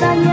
Bisanya